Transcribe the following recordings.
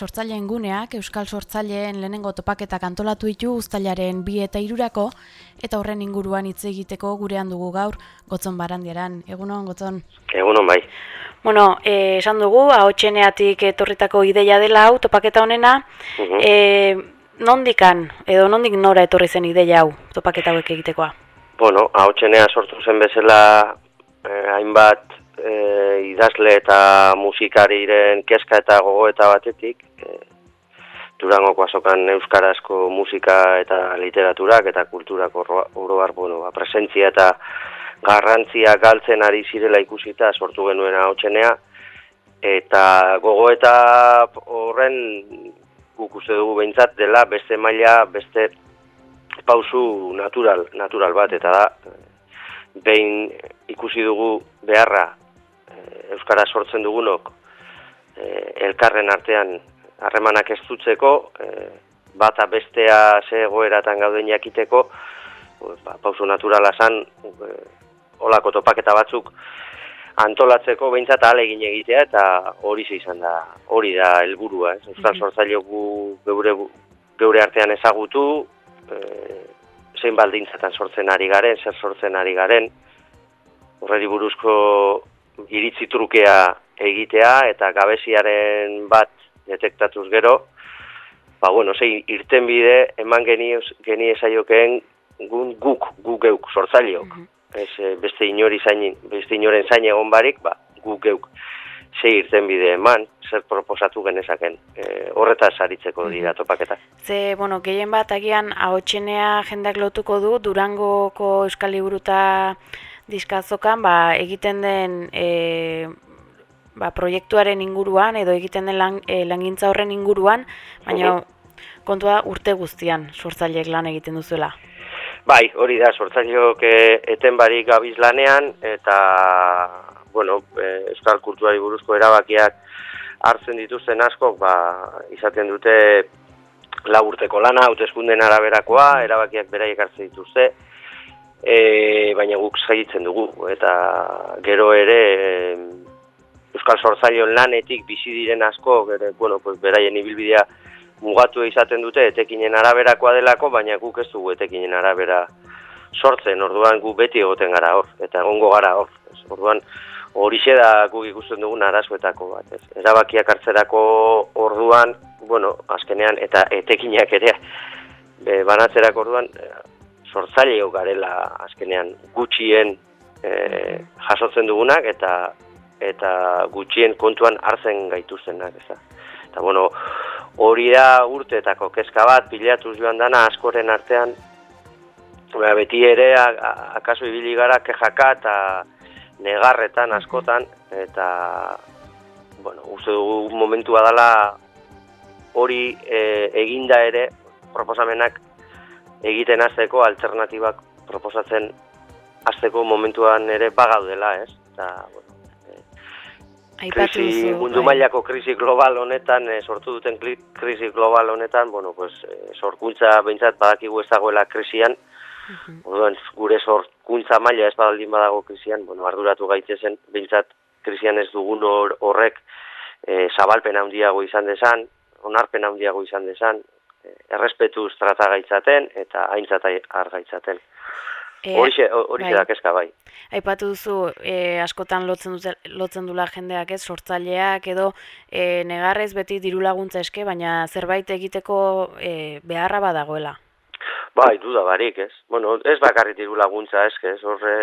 Sortzaileen guneak Euskal Sortzaileen lehenengo topaketak antolatu ditu uztailaren bi eta irurako eta horren inguruan hitz egiteko gurean dugu gaur gotzon barandieran. Egunon, gotzon? Egunon, bai. Bueno, eh, esan dugu, ahotxeneatik etorritako ideia dela hau topaketa honena. Mhm. Eh, nondikan, edo nondik nora etorri zen ideia hau topaketa hauek egitekoa? Bueno, ahotxenea sortu zen bezala eh, hainbat eh, idazle eta musikariren kezka eta gogoeta batetik, eh, Durangoko azokan euskarazko musika eta literaturak eta kulturak oro oro har, bueno, ba, presentzia eta garrantzia galtzen ari zirela ikusita sortu genuen ahotsenea eta gogoeta horren guk uste dugu behintzat dela beste maila, beste pausu natural, natural bat, eta da, behin ikusi dugu beharra eh, Euskara sortzen dugunok eh, elkarren artean harremanak ez eh, bata bestea ze egoeratan gauden jakiteko, ba, pausu naturala zan, eh, olako topaketa batzuk antolatzeko behintzat alegin egitea eta hori ze izan da, hori da helburua, ez? Euskal sortzailok gu geure geure artean ezagutu, eh, zein baldintzatan sortzen ari garen, zer sortzen ari garen, horreri buruzko iritzi trukea egitea eta gabeziaren bat detektatuz gero, ba bueno, zein irten bide eman geni, geni esaiokeen gun, guk, guk geuk, sortzaileok. Ez, eh, beste inori zain, beste inoren zain egon barik, ba, guk geuk ze irten bide eman, zer proposatu genezaken. E, horretaz aritzeko dira topaketak. Ze, bueno, gehien bat agian ahotxenea jendeak lotuko du Durangoko Euskal Liburuta diskazokan ba, egiten den e, ba, proiektuaren inguruan edo egiten den lan, e, langintza horren inguruan, baina kontua urte guztian sortzaileek lan egiten duzuela. Bai, hori da, sortzaileok e, eten barik gabiz lanean, eta, bueno, e, euskal kulturari buruzko erabakiak hartzen dituzten askok, ba, izaten dute lau urteko lana, hauteskunden araberakoa, erabakiak beraiek hartzen dituzte, e, baina guk segitzen dugu, eta gero ere e, euskal sortzaileon lanetik bizi diren asko, gere, bueno, pues, beraien ibilbidea mugatu izaten dute etekinen araberakoa delako, baina guk ez dugu etekinen arabera sortzen, orduan gu beti egoten gara hor, eta egongo gara hor. Orduan horixe da guk ikusten dugun arazoetako bat. Ez. Erabakiak hartzerako orduan, bueno, azkenean, eta etekinak ere, be, banatzerako orduan, sortzaileo garela azkenean gutxien e, jasotzen dugunak, eta eta gutxien kontuan hartzen gaituztenak, ez da. Eta, bueno, hori da urteetako kezka bat, pilatuz joan dana askoren artean, ba, beti ere, akaso ibili gara kejaka eta negarretan askotan, eta, bueno, uste dugu momentua dela hori e, eginda ere, proposamenak egiten azteko, alternatibak proposatzen azteko momentuan ere bagaudela, ez? Eta, bueno, krisi, mundu bai. mailako krisi global honetan, e, sortu duten krisi global honetan, bueno, pues, e, sorkuntza behintzat badakigu ez dagoela krisian, uh gure sorkuntza maila ez badaldin badago krisian, bueno, arduratu gaitzezen, behintzat krisian ez dugun horrek e, zabalpen handiago izan dezan, onarpen handiago izan dezan, e, errespetuz trata gaitzaten eta aintzat argaitzaten. E, horixe, horixe bai. da kezka bai. Aipatu duzu, e, askotan lotzen, dute, lotzen dula jendeak ez, sortzaileak edo e, negarrez beti diru laguntza eske, baina zerbait egiteko e, beharra badagoela. Bai, duda barik ez. Bueno, ez bakarri diru laguntza eske, ez horre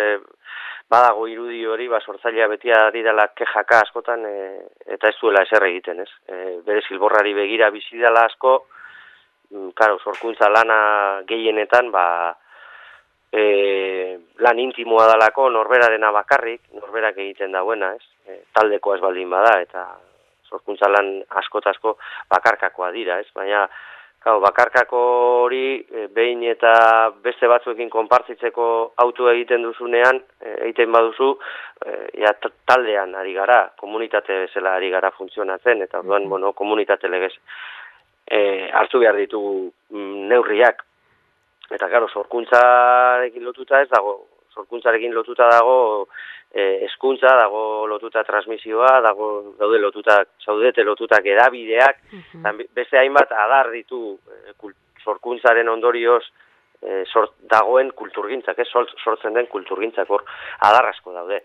badago irudi hori, ba, sortzailea beti ari dela kejaka askotan e, eta ez duela eser egiten ez. E, bere silborrari begira bizi dela asko, karo, sorkuntza lana gehienetan, ba, e, lan intimoa dalako norberarena bakarrik, norberak egiten dauena, ez? E, taldeko ez baldin bada, eta sorkuntza lan asko bakarkakoa dira, ez? Baina, gau, bakarkako hori, e, behin eta beste batzuekin konpartzitzeko autu egiten duzunean, e, egiten baduzu, e, ja, taldean ari gara, komunitate bezala ari gara funtzionatzen, eta orduan, mm bueno, komunitate legez, e, hartu behar ditugu mm, neurriak, Eta, gero, sorkuntzarekin lotuta ez dago, sorkuntzarekin lotuta dago e, esku hizkuntza dago lotuta transmisioa, dago daude lotuta, zaudete lotutak edabideak, mm beste hainbat adar ditu e, sorkuntzaren ondorioz e, sort, dagoen kulturgintzak, ez? Sortzen den kulturgintzak hor adar asko daude.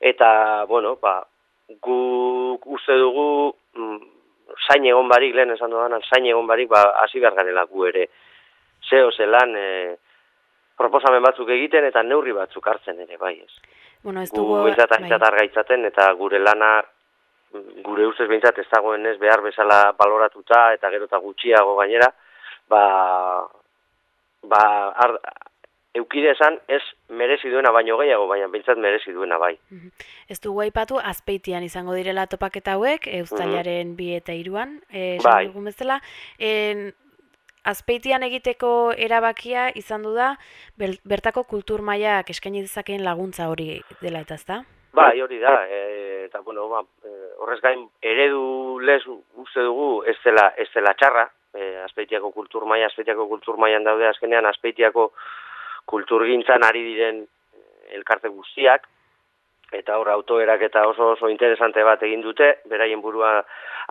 Eta, bueno, ba, gu uste dugu mm, zain egon barik, lehen esan dudan, zain egon barik, ba, hasi behar garela gu ere, zeo zelan, e, proposamen batzuk egiten eta neurri batzuk hartzen ere, bai ez. Bueno, ez dugu... Gu bai. eta gure lana, gure ustez behintzat ez dagoen ez behar bezala baloratuta eta gero eta gutxiago gainera, ba, ba ar, eukide esan ez merezi duena baino gehiago, baina behintzat merezi duena bai. Ez dugu aipatu azpeitian izango direla topaketa hauek, eustalaren bi eta iruan, e, bai. bezala, en, azpeitian egiteko erabakia izan du da bertako kultur mailak eskaini dezakeen laguntza hori dela eta ezta? Bai, hori da. E, eta bueno, ba, e, horrez gain eredu les uste dugu ez dela ez dela txarra. E, azpeitiako kultur maila, azpeitiako kultur mailan daude azkenean azpeitiako kulturgintzan ari diren e, elkarte guztiak eta hor autoerak eta oso oso interesante bat egin dute, beraien burua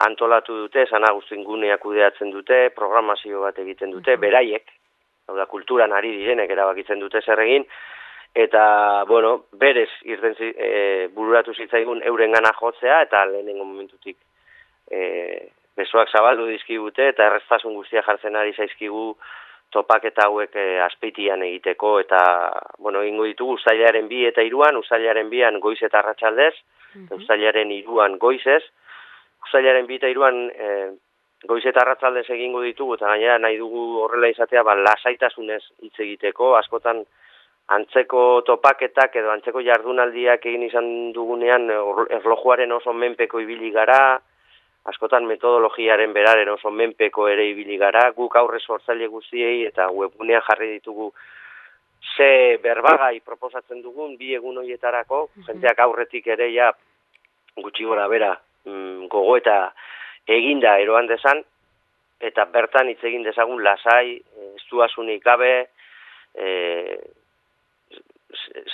antolatu dute, esan agustin gunea kudeatzen dute, programazio bat egiten dute, beraiek, hau da, kulturan ari direnek erabakitzen dute zer egin, eta, bueno, berez irten e, bururatu zitzaigun euren gana jotzea, eta lehenengo momentutik e, besoak zabaldu dizkigute, eta erreztasun guztia jartzen ari zaizkigu, topaketa hauek e, azpeitian egiteko eta bueno, egingo ditugu ustailaren bi eta iruan, ustailaren bian goiz eta arratsaldez, mm ustailaren iruan goizez, ustailaren bi eta iruan e, goiz eta arratsaldez egingo ditugu eta gainera nahi dugu horrela izatea ba, lasaitasunez hitz egiteko, askotan antzeko topaketak edo antzeko jardunaldiak egin izan dugunean erlojuaren oso menpeko ibili gara, askotan metodologiaren beraren oso menpeko ere ibili gara, guk aurre sortzaile guztiei eta webunean jarri ditugu ze berbagai proposatzen dugun bi egun hoietarako, jenteak aurretik ere ja gutxi gora bera mm, gogo eta eginda eroan desan, eta bertan hitz egin dezagun lasai, estuasunik gabe, e,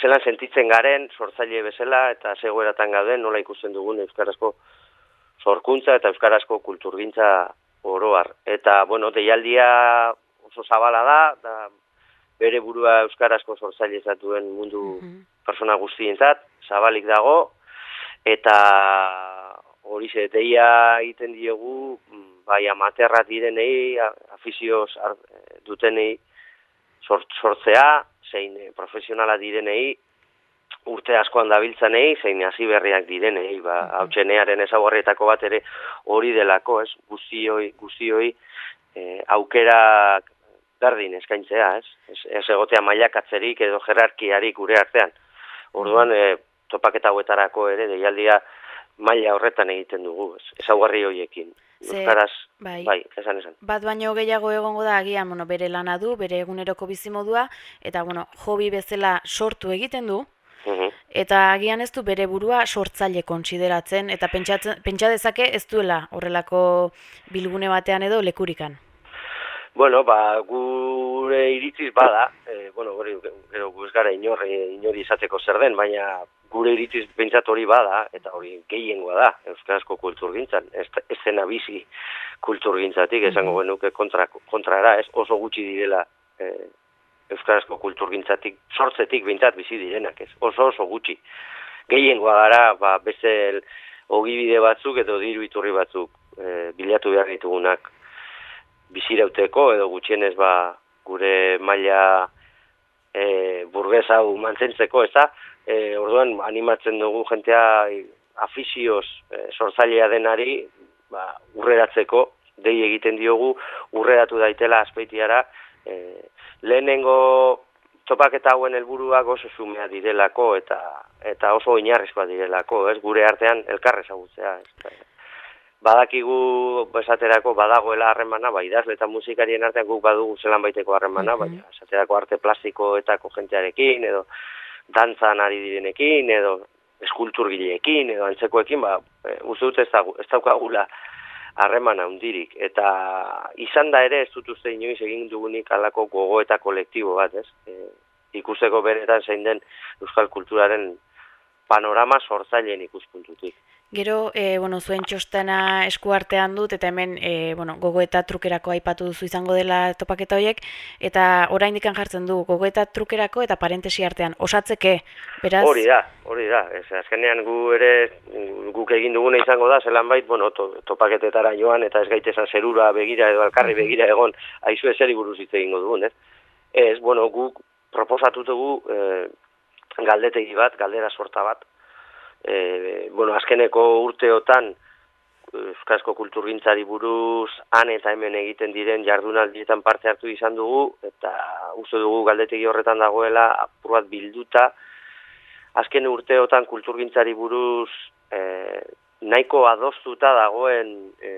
zelan sentitzen garen, sortzaile bezala, eta zegoeratan gauden, nola ikusten dugun. Euskarazko sorkuntza eta euskarazko kulturgintza oroar. Eta, bueno, deialdia oso zabala da, da bere burua euskarazko sortzaile zatuen mundu mm persona guztientzat, zabalik dago, eta hori ze, deia egiten diegu, bai amaterra direnei, afizioz dutenei sortzea, zein profesionala direnei, urte askoan dabiltzanei, zein hasi berriak direnei, ba, hau txenearen ezaguarrietako bat ere hori delako, ez, guztioi, guztioi, e, aukera berdin eskaintzea, ez, ez, ez egotea mailakatzerik edo jerarkiarik gure artean. Orduan, e, topaketa hauetarako ere, deialdia maila horretan egiten dugu, ez, ezaguarri hoiekin. Euskaraz, bai. bai, esan esan. Bat baino gehiago egongo da agian, bueno, bere lana du, bere eguneroko bizimodua, eta bueno, hobi bezala sortu egiten du, Eta agian ez du bere burua sortzaile kontsideratzen eta pentsa dezake ez duela horrelako bilgune batean edo lekurikan. Bueno, ba, gure iritziz bada, e, bueno, gure, gero guz gara inor, inori izateko zer den, baina gure iritziz pentsat hori bada, eta hori gehiengoa da, Euskarazko kulturgintzan, ez, ez zena bizi kulturgintzatik, esango genuke kontra, kontra ez oso gutxi direla e, euskarazko kulturgintzatik sortzetik bintzat bizi direnak, ez? Oso oso gutxi. Gehiengoa gara, ba, beste ogibide batzuk edo diru iturri batzuk e, bilatu behar ditugunak bizirauteko edo gutxienez ba, gure maila e, burgesa hau mantzentzeko, ez da? E, orduan animatzen dugu jentea afizioz e, sortzailea denari ba, urreratzeko, dei egiten diogu, urreratu daitela azpeitiara, e, lehenengo topaketa hauen helburuak oso zumea direlako eta eta oso oinarrizkoa direlako, ez gure artean elkar ezagutzea, ez. Badakigu esaterako badagoela harremana, bai idazle eta musikarien artean guk badugu zelan baiteko harremana, bai esaterako arte plastikoetako jentearekin edo dantzan ari direnekin edo eskulturgileekin edo antzekoekin, ba, e, uste dut ez, ez daukagula harreman handirik eta izan da ere ez dut uste inoiz egin dugunik alako gogo eta kolektibo bat, ez? E, ikusteko beretan zein den euskal kulturaren panorama sortzaileen ikuspuntutik. Gero, e, bueno, zuen txostena eskuartean dut, eta hemen, e, bueno, gogo eta trukerako aipatu duzu izango dela topaketa horiek, eta orain dikan jartzen du, gogo eta trukerako eta parentesi artean, osatzeke, beraz? Hori da, hori da, ez, azkenean gu ere, guk egin duguna izango da, zelan bait, bueno, to, topaketetara joan, eta ez gaitezan zerura begira edo alkarri begira egon, aizu eseri buruz hitz egingo dugun, ez? Ez, bueno, guk proposatu dugu e, galdetegi bat, galdera sorta bat, e, bueno, azkeneko urteotan Euskarazko kulturgintzari buruz han eta hemen egiten diren jardunaldietan parte hartu izan dugu eta uste dugu galdetegi horretan dagoela apur bat bilduta azken urteotan kulturgintzari buruz e, nahiko adostuta dagoen e,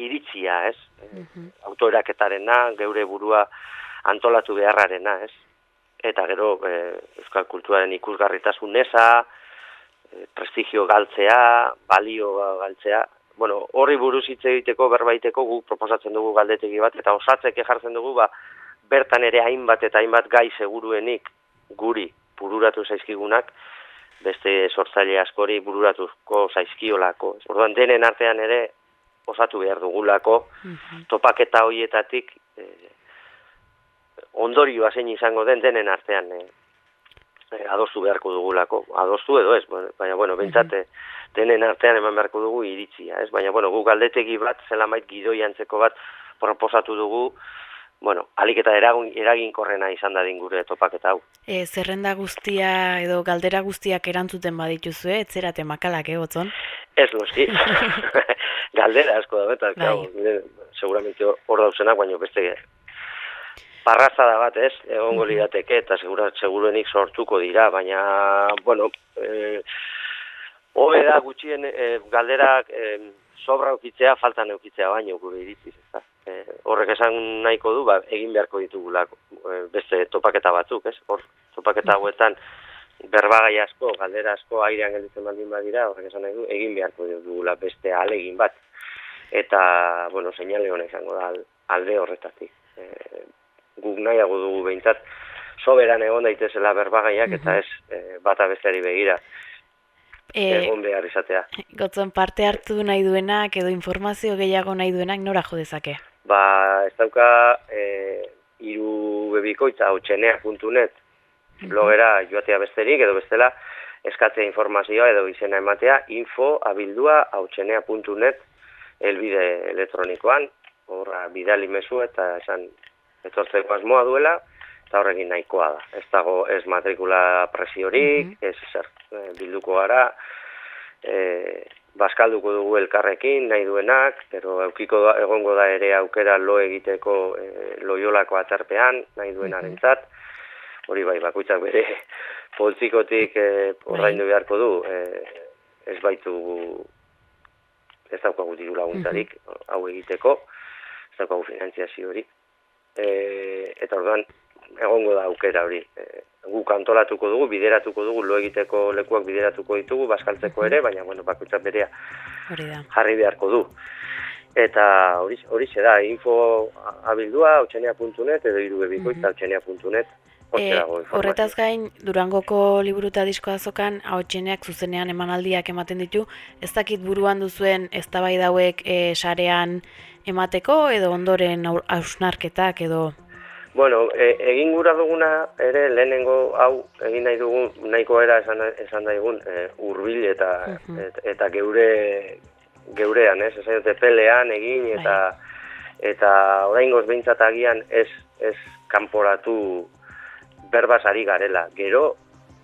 iritzia, ez? Mm -hmm. Autoeraketarena, geure burua antolatu beharrarena, ez? Eta gero e, Euskal Kulturaren ikusgarritasun eza, Prestigio galtzea, balio galtzea, bueno, horri buruz hitz egiteko berbaiteko gu proposatzen dugu galdetegi bat eta osatzek jartzen dugu ba bertan ere hainbat eta hainbat gai seguruenik guri bururatu zaizkigunak beste sortzaile askori bururatuko zaizkiolako. Orduan denen artean ere osatu behar dugulako mhm. topaketa hoietatik eh, ondorioa zein izango den denen artean eh, eh, adostu beharko dugulako, adostu edo ez, baina, bueno, bentsate, denen artean eman beharko dugu iritzia, ez, baina, bueno, gu galdetegi bat, zela mait gidoi antzeko bat proposatu dugu, bueno, alik eta eragun, eraginkorrena izan da gure topaketa hau. E, zerrenda guztia edo galdera guztiak erantzuten badituzu, eh? etzerate makalak, eh? Ez, noski. galdera asko da, eta, bai. seguramente hor dauzenak, baina beste parrazada bat ez, egongo lirateke, eta segura, seguruenik sortuko dira, baina, bueno, e, hobe da gutxien e, galderak e, sobra ukitzea, falta neukitzea baino gure iritziz, ez e, horrek esan nahiko du, ba, egin beharko ditugulako, e, beste topaketa batzuk, ez, hor, topaketa hauetan, berbagai asko, galdera asko, airean gelditzen baldin badira, horrek esan nahi du, egin beharko ditugula beste alegin bat, eta, bueno, seinale honek izango da alde horretatik. E, guk nahiago dugu behintzat soberan egon daitezela berbagaiak eta ez e, bata besteari begira e, egon behar izatea. Gotzen parte hartu nahi duenak edo informazio gehiago nahi duenak nora jo dezake? Ba, ez dauka e, iru bebikoitza hautsenea.net blogera joatea besterik edo bestela eskatzea informazioa edo izena ematea info abildua hautsenea.net elbide elektronikoan horra bidali mezu eta esan etortzeko asmoa duela, eta horrekin nahikoa da. Ez dago ez matrikula presiorik, mm ez zer eh, bilduko gara, e, baskalduko dugu elkarrekin nahi duenak, pero eukiko da, egongo da ere aukera lo egiteko e, loiolako aterpean nahi duenaren zat, hori bai, bakuitzak bere poltsikotik e, ordaindu beharko du, e, ez baitu ez daukagu diru laguntzarik hau egiteko, ez daukagu finantziazio hori e, eta orduan egongo da aukera hori. E, guk antolatuko dugu, bideratuko dugu, lo egiteko lekuak bideratuko ditugu, baskaltzeko ere, baina, bueno, bakoitzak berea jarri beharko du. Eta hori, hori da, info abildua, otxenea.net, edo irubebikoitza, mm otxenea.net, E, horretaz gain, Durangoko liburuta diskoa zokan, haotxeneak zuzenean emanaldiak ematen ditu, ez dakit buruan duzuen ez bai dauek e, sarean emateko edo ondoren hausnarketak edo... Bueno, e, egin gura duguna ere lehenengo hau egin nahi dugun nahiko era esan, esan daigun e, urbil eta, eta geure geurean, ez? Esan dute pelean egin eta bai. eta orain behintzat agian ez, ez kanporatu berbaz ari garela. Gero,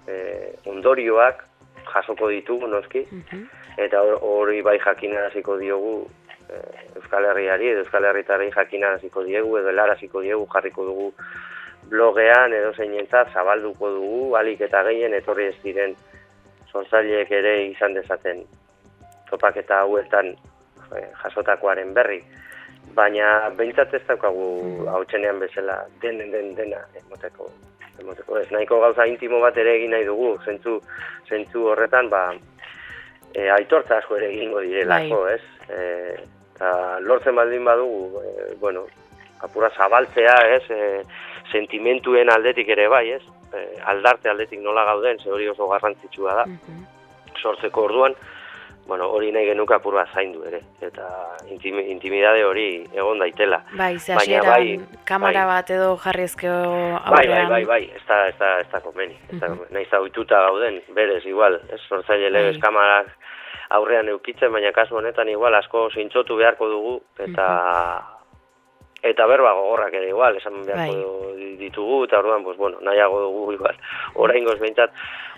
e, ondorioak jasoko ditugu, noski, eta hori bai jakinaraziko diogu e, Euskal Herriari, edo Euskal Herritari jakinaraziko diegu, edo helaraziko diegu, jarriko dugu blogean, edo zeinentzat, zabalduko dugu, alik eta gehien etorri ez diren sortzaileek ere izan dezaten topaketa hauetan e, jasotakoaren berri. Baina behintzat ez daukagu hau txenean bezala den den dena emoteko emoteko ez. Nahiko gauza intimo bat ere egin nahi dugu zentzu, zentzu horretan ba e, aitortza asko ere egingo direlako bai. ez? E, eta lortzen baldin badugu e, bueno apura zabaltzea, ez, e, sentimentuen aldetik ere bai, ez, e, aldarte aldetik nola gauden, ze hori oso garrantzitsua da, Mhm. sortzeko orduan, bueno, hori nahi genuke apurra zaindu ere, eta intimi, intimidade hori egon daitela. Bai, ze hasieran bai, kamera bai. bat edo jarrizkeo Bai, aurrean. bai, bai, bai, ez da, ez da, ez da komeni, ez da Mhm. komeni. Naiz da ohituta gauden, berez, igual, ez sortzaile legez Bai. kamarak aurrean eukitzen, baina kasu honetan igual asko zintzotu beharko dugu, eta eta berba gogorrak ere igual, esan beharko ditugu, eta orduan, pues, bueno, nahiago dugu igual, oraingoz behintzat,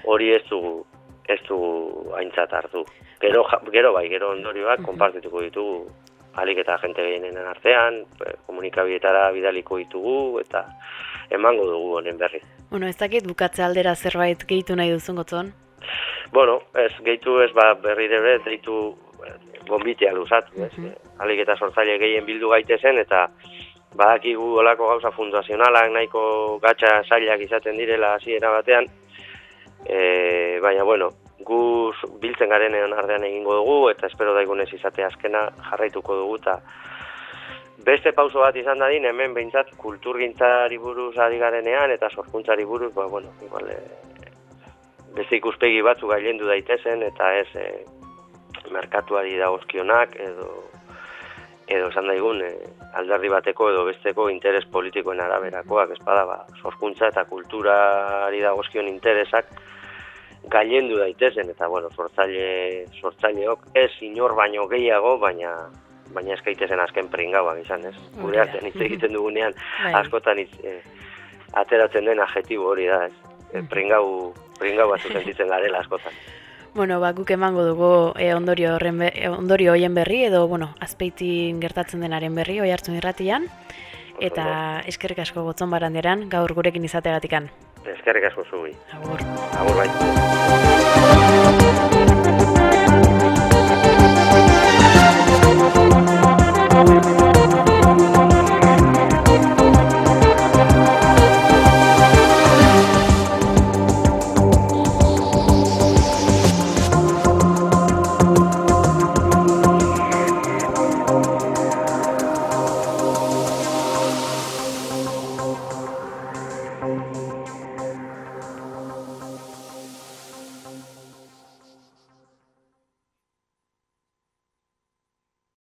hori ez dugu, ez dugu aintzat hartu. Gero, gero bai, gero ondorioak Mhm. konpartituko ditugu, alik eta jente gehienen artean, eh, komunikabietara bidaliko ditugu, eta emango dugu honen berri. Bueno, ez dakit bukatze aldera zerbait gehitu nahi duzun gotzon. Bueno, ez gehitu ez ba berri ere deitu eh, gonbitea luzatu, ez? Mhm. Eh, Alik eta sortzaile gehien bildu gaitezen eta badakigu olako gauza fundazionalak nahiko gatxa zailak izaten direla hasiera batean. E, baina bueno, gu biltzen garenean artean egingo dugu eta espero daigunez izate azkena jarraituko dugu eta beste pauso bat izan dadin hemen behintzat kulturgintzari buruz ari garenean eta sorkuntzari buruz, ba, bueno, igual, eh, beste ikuspegi batzu gailendu daitezen eta ez e, merkatuari dagozkionak edo edo esan daigun e, alderdi bateko edo besteko interes politikoen araberakoak espada ba, sorkuntza eta kulturari dagozkion interesak gailendu daitezen eta bueno, sortzaile sortzaileok ez inor baino gehiago, baina baina eskaitezen azken pringauak izan, ez? Hori Gure artean hitz egiten dugunean Bai. askotan hitz, e, ateratzen den adjetibo hori da, ez? E, pringau, pringau batzu sentitzen garela askotan. Bueno, ba, guk emango dugu e, ondorio, horren be, e, ondorio hoien berri, edo, bueno, azpeitin gertatzen denaren berri, oi hartzun irratian. Eta eskerrik asko gotzon baranderan, gaur gurekin izateagatikan. Eskerrik asko zubi. Agur.